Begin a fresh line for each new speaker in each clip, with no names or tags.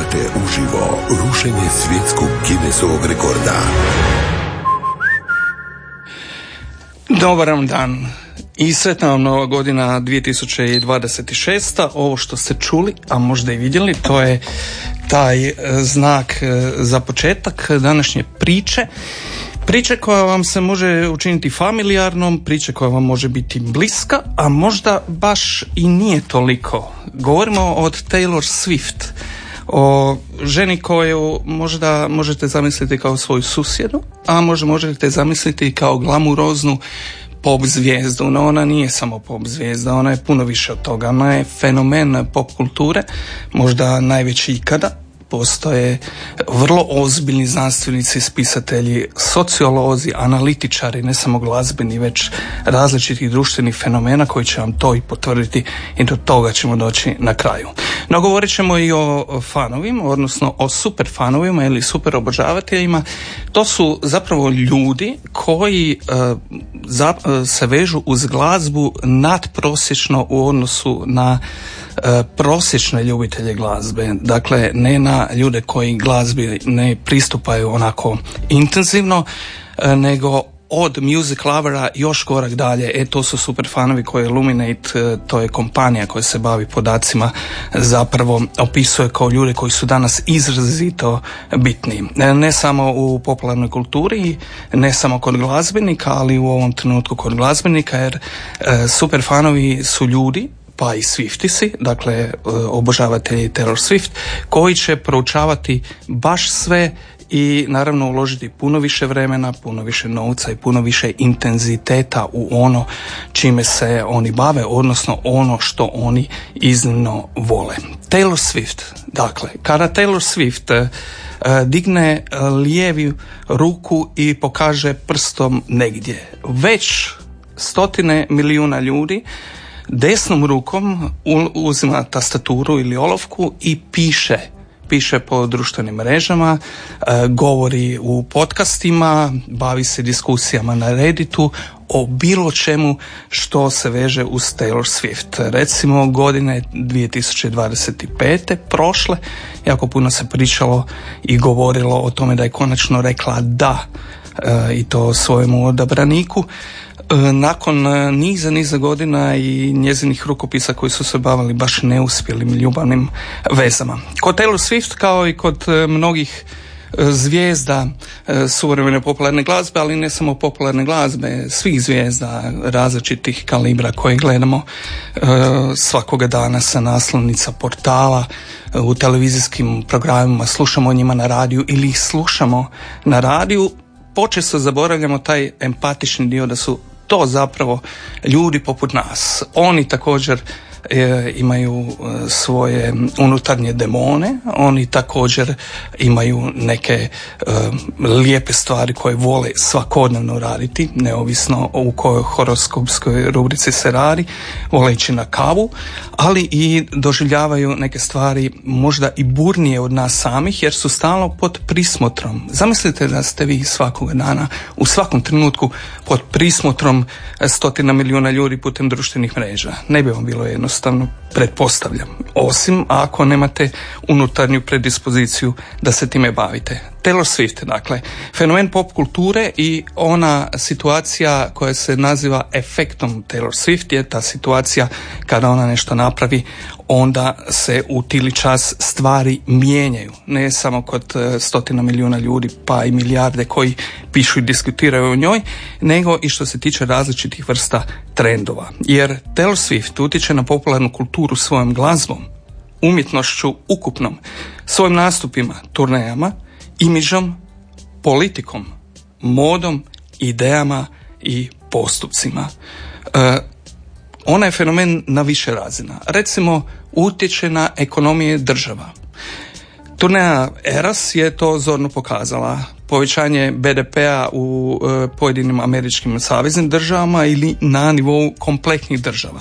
Slušate uživo rušenje svjetskog Guinnessovog rekorda.
Dobar vam dan i sretna vam nova godina 2026. Ovo što ste čuli, a možda i vidjeli, to je taj e, znak e, za početak današnje priče. Priče koja vam se može učiniti familijarnom, priče koja vam može biti bliska, a možda baš i nije toliko. Govorimo od Taylor Swift, o ženi koju možda možete zamisliti kao svoju susjedu, a možda možete zamisliti kao glamuroznu pop zvijezdu, no ona nije samo pop zvijezda, ona je puno više od toga, ona je fenomen pop kulture, možda najveći ikada, postoje vrlo ozbiljni znanstvenici, spisatelji, sociolozi, analitičari, ne samo glazbeni, već različitih društvenih fenomena koji će vam to i potvrditi i do toga ćemo doći na kraju. No govorit ćemo i o fanovima, odnosno o super fanovima ili super obožavateljima. To su zapravo ljudi koji e, e, se vežu uz glazbu nadprosječno u odnosu na E, prosječne ljubitelje glazbe, dakle ne na ljude koji glazbi ne pristupaju onako intenzivno, e, nego od music lovera još korak dalje, e to su super fanovi koje Illuminate, e, to je kompanija koja se bavi podacima, zapravo opisuje kao ljude koji su danas izrazito bitni. Ne samo u popularnoj kulturi, ne samo kod glazbenika, ali u ovom trenutku kod glazbenika, jer super fanovi su ljudi pa i Swiftisi, dakle e, obožavatelji Taylor Swift, koji će proučavati baš sve i naravno uložiti puno više vremena, puno više novca i puno više intenziteta u ono čime se oni bave, odnosno ono što oni iznimno vole. Taylor Swift, dakle, kada Taylor Swift e, digne lijevi ruku i pokaže prstom negdje, već stotine milijuna ljudi desnom rukom uzima tastaturu ili olovku i piše piše po društvenim mrežama, e, govori u podcastima, bavi se diskusijama na Redditu o bilo čemu što se veže uz Taylor Swift. Recimo godine 2025. prošle, jako puno se pričalo i govorilo o tome da je konačno rekla da e, i to svojemu odabraniku nakon e, niza, niza godina i njezinih rukopisa koji su se bavili baš neuspjelim ljubavnim vezama. Kod Taylor Swift kao i kod e, mnogih zvijezda suvremene popularne glazbe, ali ne samo popularne glazbe, svih zvijezda različitih kalibra koje gledamo svakoga dana sa naslovnica portala, u televizijskim programima, slušamo o njima na radiju ili ih slušamo na radiju, počesto zaboravljamo taj empatični dio da su to zapravo ljudi poput nas. Oni također E, imaju e, svoje unutarnje demone, oni također imaju neke e, lijepe stvari koje vole svakodnevno raditi, neovisno u kojoj horoskopskoj rubrici se radi, vole ići na kavu, ali i doživljavaju neke stvari možda i burnije od nas samih jer su stalno pod prismotrom. Zamislite da ste vi svakog dana u svakom trenutku pod prismotrom stotina milijuna ljudi putem društvenih mreža. Ne bi vam bilo jednostavno jednostavno pretpostavljam. Osim ako nemate unutarnju predispoziciju da se time bavite. Taylor Swift, dakle, fenomen pop kulture i ona situacija koja se naziva efektom Taylor Swift je ta situacija kada ona nešto napravi, onda se u tili čas stvari mijenjaju. Ne samo kod e, stotina milijuna ljudi pa i milijarde koji pišu i diskutiraju o njoj, nego i što se tiče različitih vrsta trendova. Jer Taylor Swift utječe na popularnu kulturu svojom glazbom, umjetnošću ukupnom, svojim nastupima, turnejama, imidžom, politikom, modom, idejama i postupcima. E, ona je fenomen na više razina. Recimo, utječe na ekonomije država. Turneja Eras je to zorno pokazala. Povećanje BDP-a u e, pojedinim američkim saveznim državama ili na nivou kompletnih država.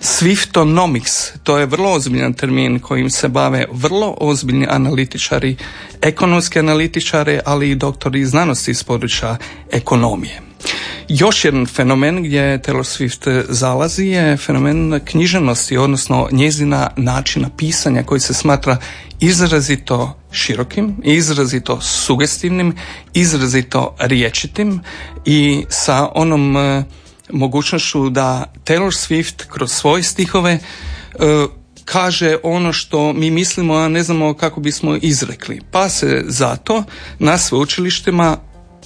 Swiftonomics, to je vrlo ozbiljan termin kojim se bave vrlo ozbiljni analitičari, ekonomski analitičari, ali i doktori znanosti iz područja ekonomije. Još jedan fenomen gdje Taylor Swift zalazi je fenomen književnosti, odnosno njezina načina pisanja koji se smatra izrazito širokim, izrazito sugestivnim, izrazito riječitim i sa onom mogućnošću da Taylor Swift kroz svoje stihove e, kaže ono što mi mislimo, a ne znamo kako bismo izrekli. Pa se zato na sveučilištima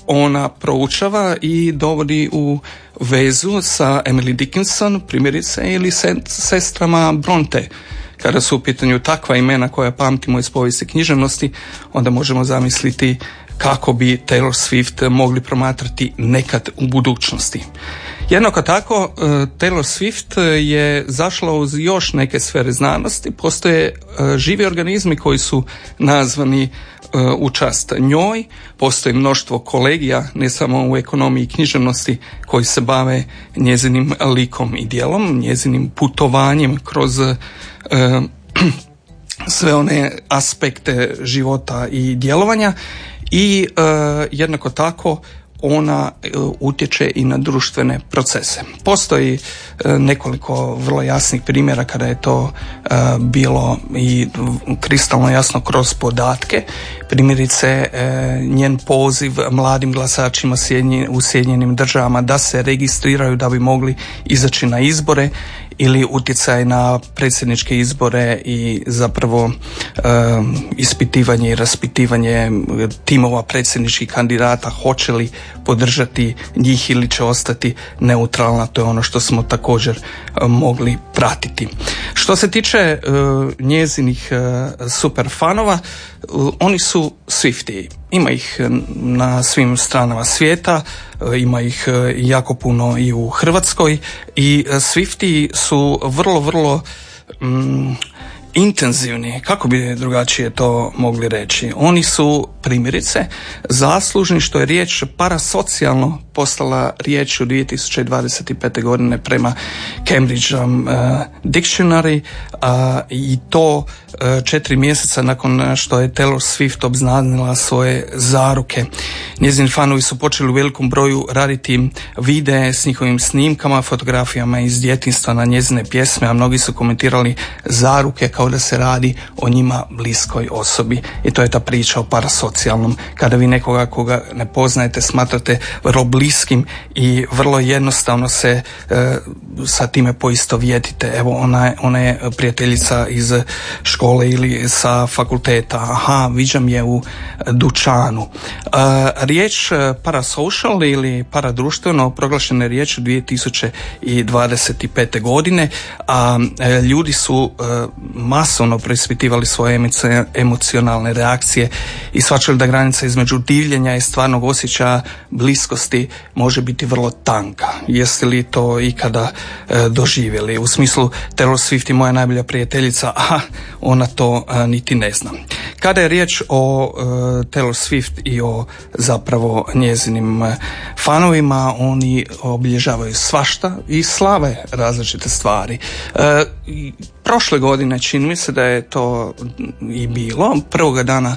ona proučava i dovodi u vezu sa Emily Dickinson, primjerice, ili sestrama Bronte. Kada su u pitanju takva imena koja pamtimo iz povijesti književnosti, onda možemo zamisliti kako bi Taylor Swift mogli promatrati nekad u budućnosti. Jednako tako, e, Taylor Swift je zašla uz još neke sfere znanosti. Postoje e, živi organizmi koji su nazvani e, u čast njoj. Postoji mnoštvo kolegija, ne samo u ekonomiji i književnosti, koji se bave njezinim likom i dijelom, njezinim putovanjem kroz sve one aspekte života i djelovanja i jednako tako ona e, utječe i na društvene procese. Postoji e, nekoliko vrlo jasnih primjera kada je to e, bilo i kristalno jasno kroz podatke. Primjerice njen poziv mladim glasačima u Sjedinjenim državama da se registriraju da bi mogli izaći na izbore ili utjecaj na predsjedničke izbore i zapravo ispitivanje i raspitivanje timova predsjedničkih kandidata hoće li podržati njih ili će ostati neutralna to je ono što smo također mogli pratiti što se tiče njezinih super fanova oni su Swifti. Ima ih na svim stranama svijeta, ima ih e, jako puno i u Hrvatskoj i e, Swifti su vrlo, vrlo mm, intenzivni, kako bi drugačije to mogli reći. Oni su primjerice zaslužni što je riječ parasocijalno postala riječ u 2025. godine prema Cambridge uh, Dictionary uh, i to uh, četiri mjeseca nakon što je Taylor Swift obznanila svoje zaruke. Njezini fanovi su počeli u velikom broju raditi videe s njihovim snimkama, fotografijama iz djetinstva na njezine pjesme, a mnogi su komentirali zaruke kao da se radi o njima bliskoj osobi. I to je ta priča o parasocijalnom. Kada vi nekoga koga ne poznajete, smatrate vrlo bliskim i vrlo jednostavno se e, sa time poistovjetite. Evo ona, ona je prijateljica iz škole ili sa fakulteta. Aha, viđam je u dućanu. E, riječ parasocial ili paradruštveno proglašena je riječ 2025. godine, a e, ljudi su masovno preispitivali svoje emocionalne reakcije i shvaćali da granica između divljenja i stvarnog osjećaja bliskosti može biti vrlo tanka. Jeste li to ikada e, doživjeli? U smislu Taylor Swift je moja najbolja prijateljica, a ona to e, niti ne zna. Kada je riječ o e, Taylor Swift i o zapravo njezinim e, fanovima, oni obilježavaju svašta i slave različite stvari. E, prošle godine čini mi se da je to i bilo. Prvoga dana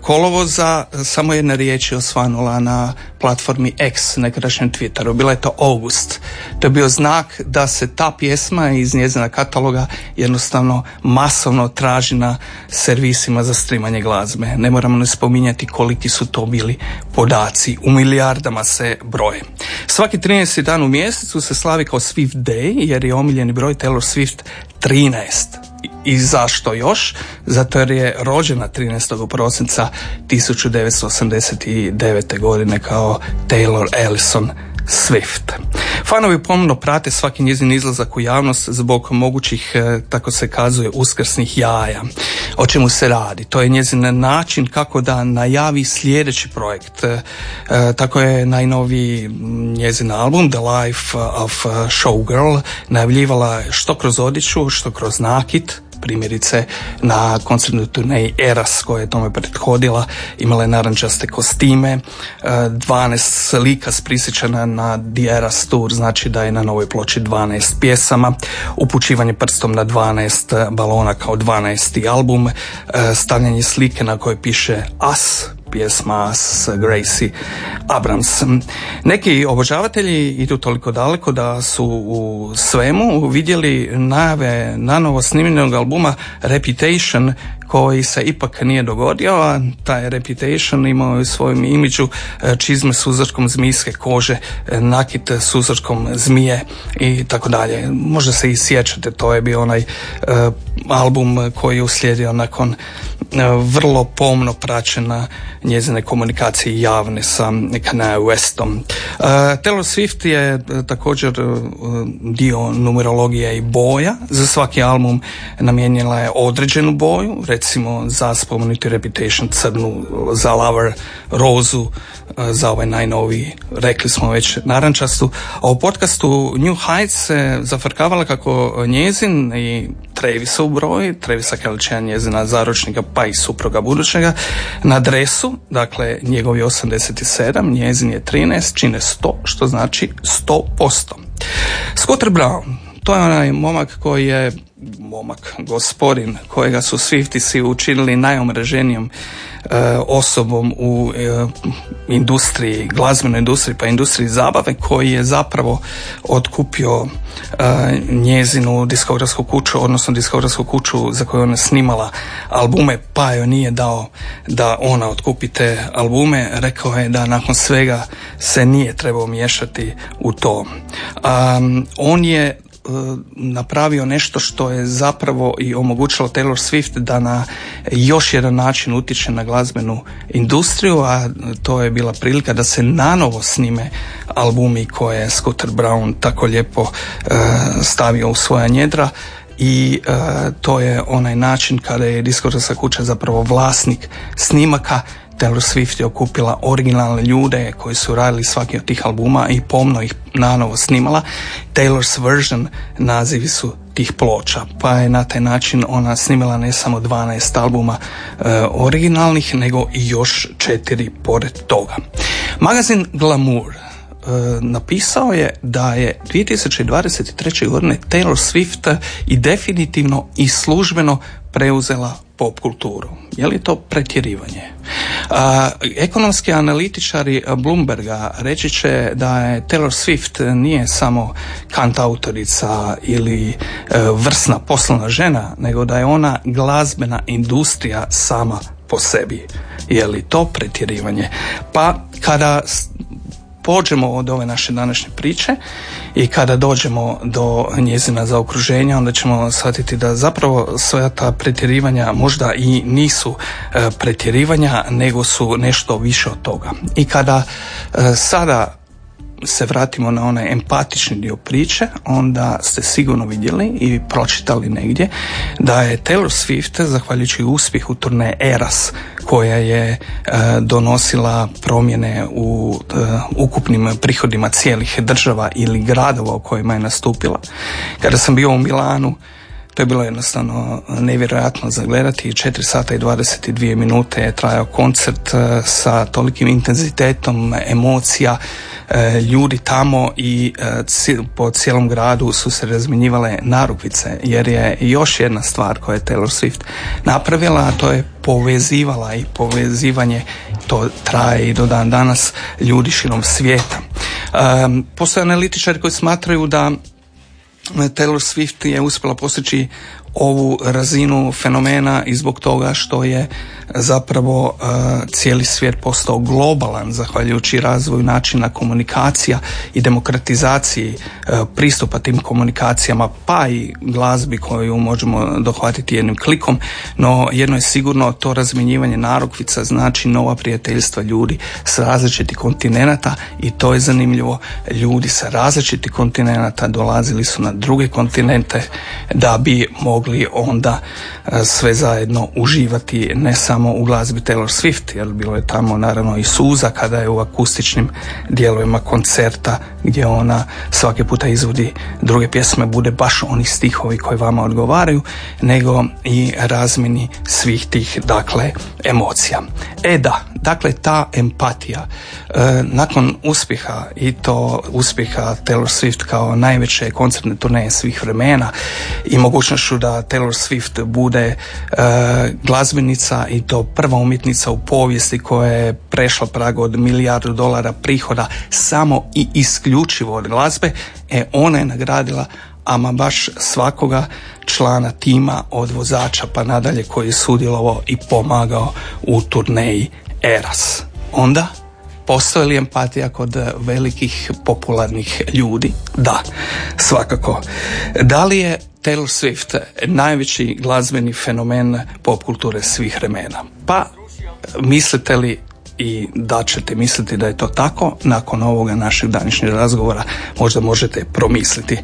kolovoza samo jedna riječ je osvanula na platformi X, nekadašnjem Twitteru. Bila je to August. To je bio znak da se ta pjesma iz njezina kataloga jednostavno masovno traži na servisima za streamanje glazbe. Ne moramo ne spominjati koliki su to bili podaci. U milijardama se broje. Svaki 13. dan u mjesecu se slavi kao Swift Day jer je omiljeni broj Taylor Swift 13. I zašto još? Zato jer je rođena 13. prosinca 1989. godine kao Taylor Ellison Swift. Fanovi pomno prate svaki njezin izlazak u javnost zbog mogućih, e, tako se kazuje, uskrsnih jaja. O čemu se radi? To je njezin način kako da najavi sljedeći projekt. E, tako je najnoviji njezin album The Life of Showgirl najavljivala što kroz odjeću, što kroz nakit, primjerice na koncertnoj turneji Eras koja je tome prethodila imala je narančaste kostime 12 e, slika sprisjećana na The Eras Tour znači da je na novoj ploči 12 pjesama upućivanje prstom na 12 balona kao 12. album e, stavljanje slike na kojoj piše As pjesma s Gracie Abrams. Neki obožavatelji idu toliko daleko da su u svemu vidjeli najave nanovo snimljenog albuma Reputation koji se ipak nije dogodio, a taj Reputation imao je u svojem imidžu e, čizme s uzorkom zmijske kože, e, nakit s uzorkom zmije i tako dalje. Možda se i sjećate, to je bio onaj e, album koji je uslijedio nakon vrlo pomno praćena njezine komunikacije javne sa Kanye Westom. Taylor Swift je također dio numerologije i boja. Za svaki album namijenila je određenu boju, recimo za spomenuti Reputation crnu, za Lover rozu, e, za ovaj najnoviji, rekli smo već, narančastu. A u podcastu New Heights se zafrkavala kako njezin i u broj, Travisa Kelčija njezina zaročnika pa i supruga budućega, na dresu, dakle njegov je 87, njezin je 13, čine 100, što znači 100%. Scooter Brown, to je onaj momak koji je momak, gospodin, kojega su Swiftisi učinili najomreženijom e, osobom u e, industriji, glazbenoj industriji pa industriji zabave koji je zapravo otkupio e, njezinu diskografsku kuću, odnosno diskografsku kuću za koju ona snimala albume pa joj nije dao da ona otkupi te albume, rekao je da nakon svega se nije trebao miješati u to. on je napravio nešto što je zapravo i omogućilo Taylor Swift da na još jedan način utječe na glazbenu industriju, a to je bila prilika da se nanovo snime albumi koje je Scooter Brown tako lijepo e, stavio u svoja njedra i e, to je onaj način kada je diskografska kuća zapravo vlasnik snimaka Taylor Swift je okupila originalne ljude koji su radili svaki od tih albuma i pomno ih nanovo snimala. Taylor's Version nazivi su tih ploča, pa je na taj način ona snimila ne samo 12 albuma e, originalnih, nego i još četiri pored toga. Magazin Glamour e, napisao je da je 2023. godine Taylor Swift i definitivno i službeno preuzela pop kulturu. Je li to pretjerivanje? A, ekonomski analitičari Bloomberga reći će da je Taylor Swift nije samo kantautorica ili e, vrsna poslovna žena, nego da je ona glazbena industrija sama po sebi. Je li to pretjerivanje? Pa kada pođemo od ove naše današnje priče i kada dođemo do njezina zaokruženja onda ćemo shvatiti da zapravo sva ta pretjerivanja možda i nisu e, pretjerivanja nego su nešto više od toga. I kada e, sada se vratimo na onaj empatični dio priče, onda ste sigurno vidjeli i pročitali negdje da je Taylor Swift, zahvaljujući uspjehu turne Eras, koja je e, donosila promjene u e, ukupnim prihodima cijelih država ili gradova u kojima je nastupila. Kada sam bio u Milanu, to je bilo jednostavno nevjerojatno zagledati. 4 sata i 22 minute je trajao koncert e, sa tolikim intenzitetom emocija, E, ljudi tamo i po cijelom gradu su se razminjivale narukvice jer je još jedna stvar koju je Taylor Swift napravila, a to je povezivala i povezivanje to traje i do dan danas ljudi širom svijeta. E, postoje analitičari koji smatraju da Taylor Swift je uspjela postići ovu razinu fenomena i zbog toga što je zapravo uh, cijeli svijet postao globalan zahvaljujući razvoju načina komunikacija i demokratizaciji uh, pristupa tim komunikacijama pa i glazbi koju možemo dohvatiti jednim klikom. No jedno je sigurno to razmjenjivanje narukvica znači nova prijateljstva ljudi s različitih kontinenata i to je zanimljivo. Ljudi sa različitih kontinenata dolazili su na druge kontinente da bi mogli onda uh, sve zajedno uživati ne samo samo u glazbi Taylor Swift, jer bilo je tamo naravno i suza kada je u akustičnim dijelovima koncerta gdje ona svake puta izvodi druge pjesme, bude baš oni stihovi koji vama odgovaraju, nego i razmini svih tih, dakle, emocija. E da, dakle, ta empatija, e, nakon uspjeha i to uspjeha Taylor Swift kao najveće koncertne turneje svih vremena i mogućnošću da Taylor Swift bude e, glazbenica i to prva umjetnica u povijesti koja je prešla prag od milijardu dolara prihoda samo i isključivo od glazbe, e ona je nagradila ama baš svakoga člana tima od vozača pa nadalje koji je sudjelovao i pomagao u turneji Eras. Onda Postoji li empatija kod velikih popularnih ljudi? Da, svakako. Da li je Taylor Swift najveći glazbeni fenomen pop kulture svih vremena? Pa, mislite li i da ćete misliti da je to tako, nakon ovoga našeg današnjeg razgovora možda možete promisliti.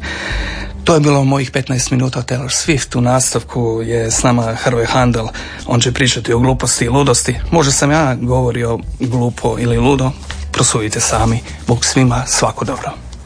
To je bilo mojih 15 minuta Taylor Swift. U nastavku je s nama Hrve Handel. On će pričati o gluposti i ludosti. Možda sam ja govorio glupo ili ludo. Prosudite sami. Bog svima svako dobro.